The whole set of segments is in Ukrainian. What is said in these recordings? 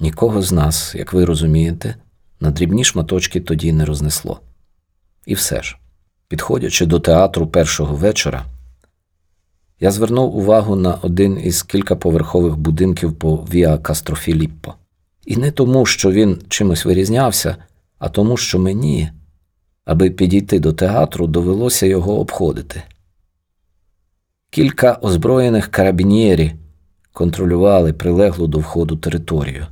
Нікого з нас, як ви розумієте, на дрібні шматочки тоді не рознесло. І все ж, підходячи до театру першого вечора, я звернув увагу на один із кількаповерхових будинків по Віа Кастрофіліппо. І не тому, що він чимось вирізнявся, а тому, що мені, аби підійти до театру, довелося його обходити. Кілька озброєних карабінєрів контролювали прилеглу до входу територію.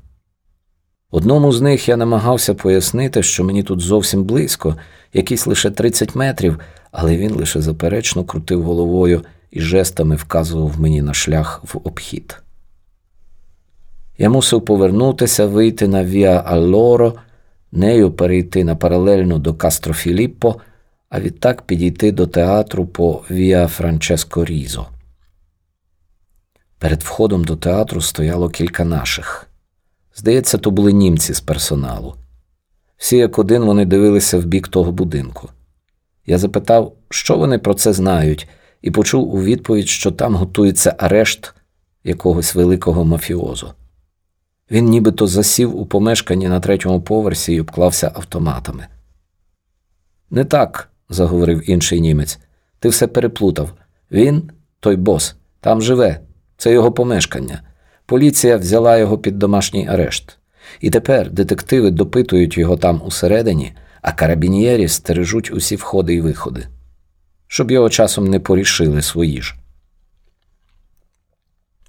Одному з них я намагався пояснити, що мені тут зовсім близько, якісь лише 30 метрів, але він лише заперечно крутив головою і жестами вказував мені на шлях в обхід. Я мусив повернутися, вийти на Віа Аллоро, нею перейти на паралельно до Кастрофіліппо, а відтак підійти до театру по Віа Франческо Різо. Перед входом до театру стояло кілька наших. Здається, то були німці з персоналу. Всі як один вони дивилися в бік того будинку. Я запитав, що вони про це знають, і почув у відповідь, що там готується арешт якогось великого мафіозу. Він нібито засів у помешканні на третьому поверсі і обклався автоматами. Не так, заговорив інший німець. Ти все переплутав. Він, той бос, там живе, це його помешкання. Поліція взяла його під домашній арешт. І тепер детективи допитують його там усередині, а карабінєрі стережуть усі входи і виходи, щоб його часом не порішили свої ж.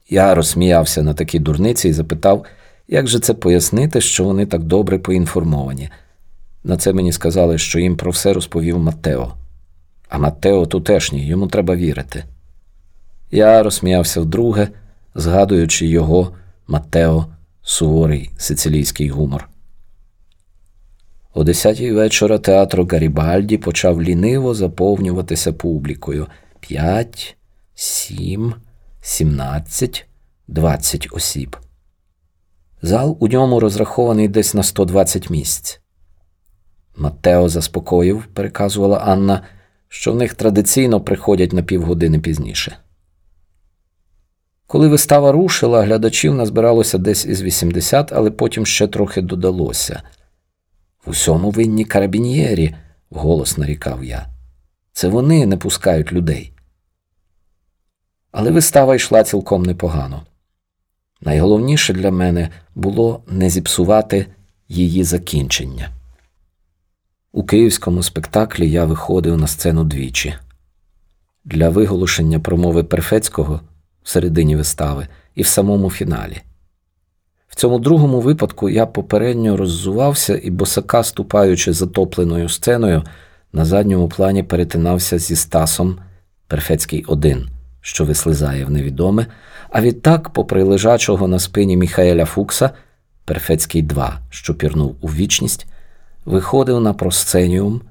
Я розсміявся на такі дурниці і запитав, як же це пояснити, що вони так добре поінформовані. На це мені сказали, що їм про все розповів Маттео. А Маттео тутешній, йому треба вірити. Я розсміявся вдруге, згадуючи його Маттео суворий сицилійський гумор. О десятій вечора театру Гарібальді почав ліниво заповнюватися публікою п'ять, сім, сімнадцять, двадцять осіб. Зал у ньому розрахований десь на 120 місць. Маттео заспокоїв, переказувала Анна, що в них традиційно приходять на півгодини пізніше. Коли вистава рушила, глядачів назбиралося десь із 80, але потім ще трохи додалося. В усьому винні карабінєрі, вголос нарікав я. Це вони не пускають людей. Але вистава йшла цілком непогано. Найголовніше для мене було не зіпсувати її закінчення. У київському спектаклі я виходив на сцену двічі. Для виголошення промови Перфецького середині вистави і в самому фіналі. В цьому другому випадку я попередньо роззувався і, босака, ступаючи затопленою сценою, на задньому плані перетинався зі Стасом Перфецький один, що вислизає в невідоме, а відтак, попри лежачого на спині Міхаеля Фукса, Перфецький 2, що пірнув у вічність, виходив на просценіум,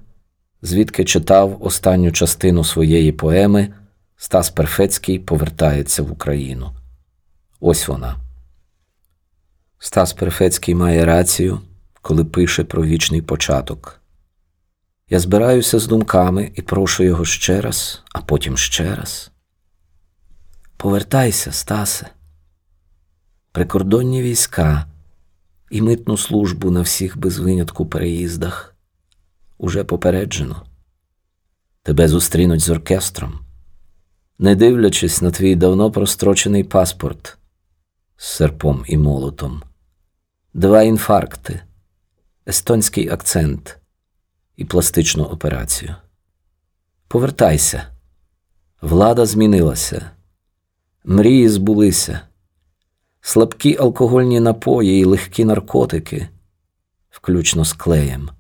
звідки читав останню частину своєї поеми Стас Перфецький повертається в Україну. Ось вона. Стас Перфецький має рацію, коли пише про вічний початок. Я збираюся з думками і прошу його ще раз, а потім ще раз. Повертайся, Стасе, прикордонні війська і митну службу на всіх без винятку переїздах уже попереджено. Тебе зустрінуть з оркестром не дивлячись на твій давно прострочений паспорт з серпом і молотом, два інфаркти, естонський акцент і пластичну операцію. Повертайся, влада змінилася, мрії збулися, слабкі алкогольні напої і легкі наркотики, включно з клеєм,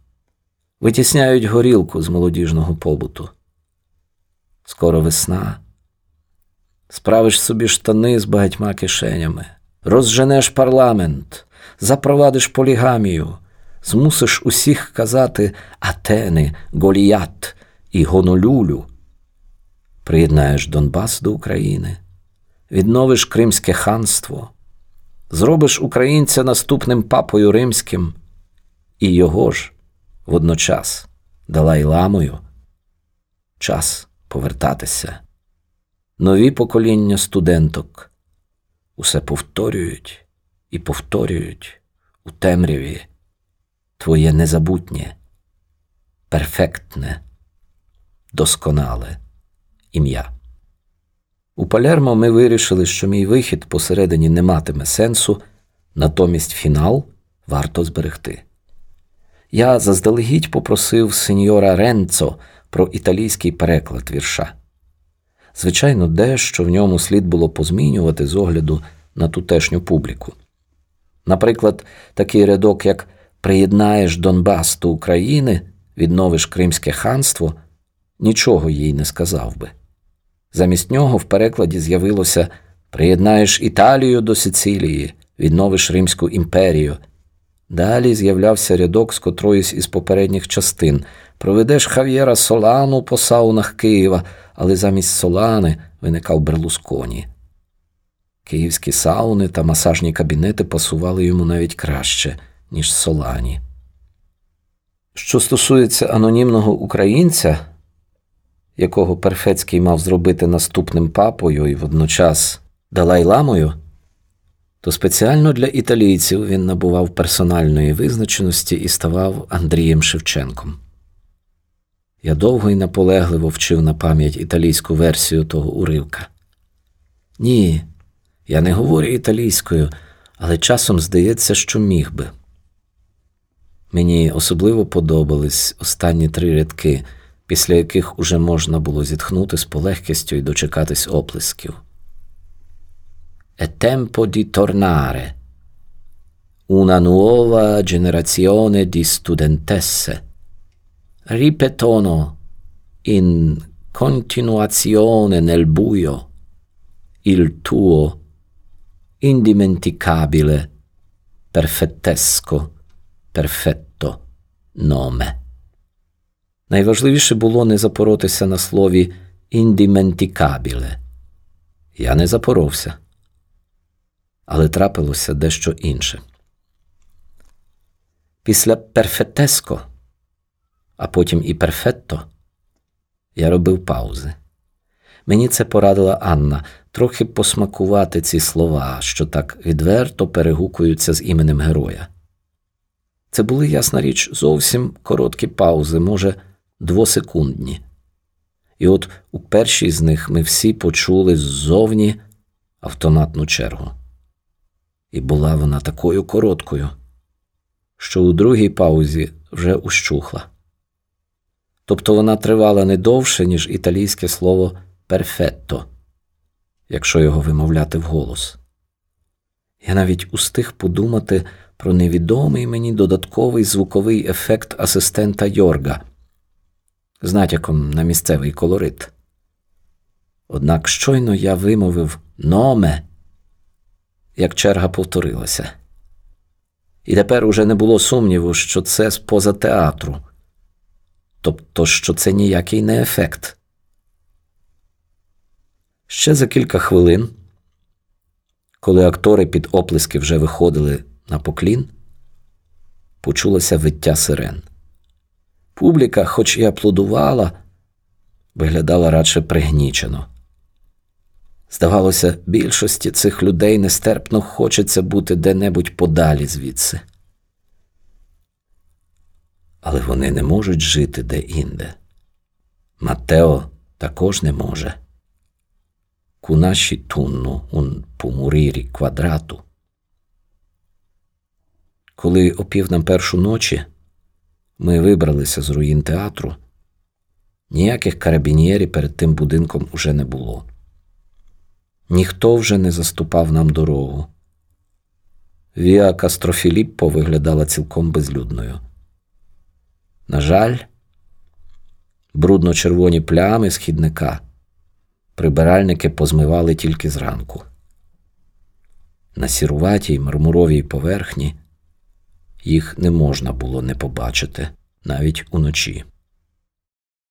витісняють горілку з молодіжного побуту. Скоро весна. Справиш собі штани з багатьма кишенями, розженеш парламент, запровадиш полігамію, змусиш усіх казати Атени, Голіят і Гонолюлю. Приєднаєш Донбас до України, відновиш Кримське ханство, зробиш українця наступним папою римським. І його ж водночас Далай ламою. Час повертатися нові покоління студенток усе повторюють і повторюють у темряві твоє незабутнє, перфектне, досконале ім'я. У Палермо ми вирішили, що мій вихід посередині не матиме сенсу, натомість фінал варто зберегти. Я заздалегідь попросив сеньора Ренцо про італійський переклад вірша. Звичайно, дещо в ньому слід було позмінювати з огляду на тутешню публіку. Наприклад, такий рядок, як Приєднаєш Донбас до України, відновиш Кримське ханство, нічого їй не сказав би. Замість нього в перекладі з'явилося Приєднаєш Італію до Сицилії, відновиш Римську імперію. Далі з'являвся рядок з котроїсь із попередніх частин. Проведеш Хав'єра Солану по саунах Києва, але замість Солани виникав Берлусконі. Київські сауни та масажні кабінети пасували йому навіть краще, ніж Солані. Що стосується анонімного українця, якого Перфецький мав зробити наступним папою і водночас Далай-ламою, то спеціально для італійців він набував персональної визначеності і ставав Андрієм Шевченком. Я довго і наполегливо вчив на пам'ять італійську версію того уривка. Ні, я не говорю італійською, але часом здається, що міг би. Мені особливо подобались останні три рядки, після яких уже можна було зітхнути з полегкістю і дочекатись оплесків. È tempo di tornare. Una nuova generazione di studentesse ripetono in continuazione nel buio il tuo indimenticabile, perfettesco, perfetto nome. Найважливіше було не запоротися на слові індіментікабіле. Я не запоровся але трапилося дещо інше. Після перфетеско, а потім і перфетто, я робив паузи. Мені це порадила Анна трохи посмакувати ці слова, що так відверто перегукуються з іменем героя. Це були, ясна річ, зовсім короткі паузи, може, двосекундні. І от у першій з них ми всі почули ззовні автоматну чергу і була вона такою короткою, що у другій паузі вже ущухла. Тобто вона тривала не довше, ніж італійське слово перфетто, якщо його вимовляти вголос. Я навіть устиг подумати про невідомий мені додатковий звуковий ефект асистента Йорга з натяком на місцевий колорит. Однак щойно я вимовив номе як черга повторилася. І тепер уже не було сумніву, що це споза театру, тобто, що це ніякий не ефект. Ще за кілька хвилин, коли актори під оплески вже виходили на поклін, почулося виття сирен. Публіка, хоч і аплодувала, виглядала радше пригнічено. Здавалося, більшості цих людей нестерпно хочеться бути де-небудь подалі звідси. Але вони не можуть жити де-інде. Матео також не може. Кунаші тунну un пумурірі квадрату. Коли опів на першу ночі ми вибралися з руїн театру, ніяких карабінєрів перед тим будинком уже не було. Ніхто вже не заступав нам дорогу. Віа Кастрофіліппо виглядала цілком безлюдною. На жаль, брудно-червоні плями східника прибиральники позмивали тільки зранку. На сіруватій мармуровій поверхні їх не можна було не побачити навіть уночі.